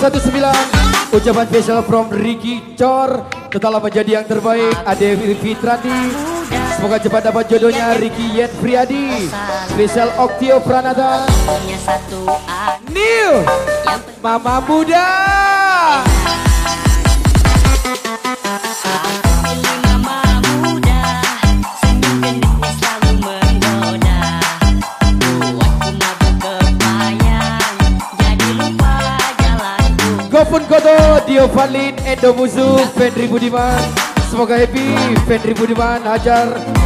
19 Ucapan spesial from Ricky Cor Tetaplah menjadi yang terbaik Ade Fitrandi Semoga cepat dapat jodohnya Ricky Yet Priadi Spesial Oktio Pranata. New Mama Muda Koto, Dio Vanlin, Endo Musuh, Fendri Budiman. Semoga happy, Fendri Budiman, Hajar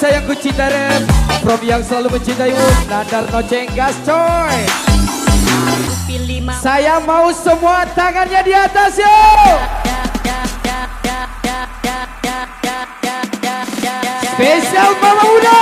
sayangku cinta rem From yang selalu mencintai Un Nandar Noceng Gas coy. Saya mau semua tangannya di atas yuk Spesial Mama Muda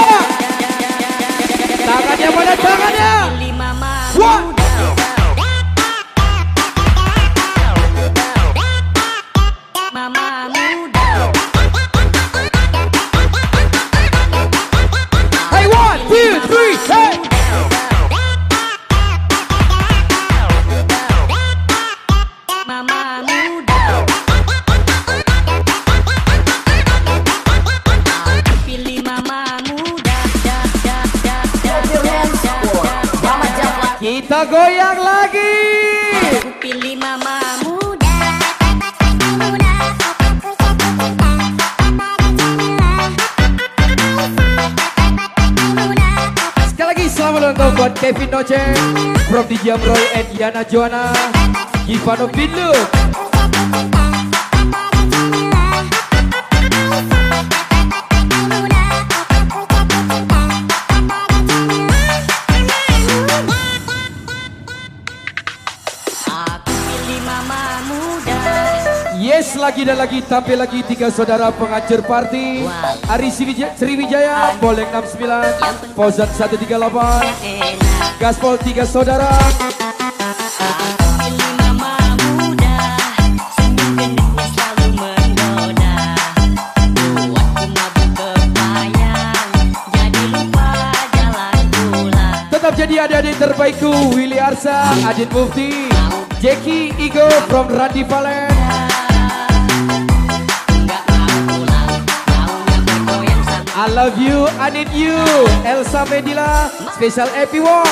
Kita goyang lagi. Pilih mama muda Sekali lagi selamat ulang tahun buat Kevin Noce From DJ Roy and Yana Joanna Givano Binlu lagi dan lagi tampil lagi tiga saudara pengajar party Ari Sriwijaya, Boleng 69 Fauzan 138 Enak Gaspol tiga saudara. Jadi adik-adik terbaikku Willy Arsa, Adit Mufti Jackie Igo from Randy Valen I love you, I need you. Elsa Medila Special Happy Walk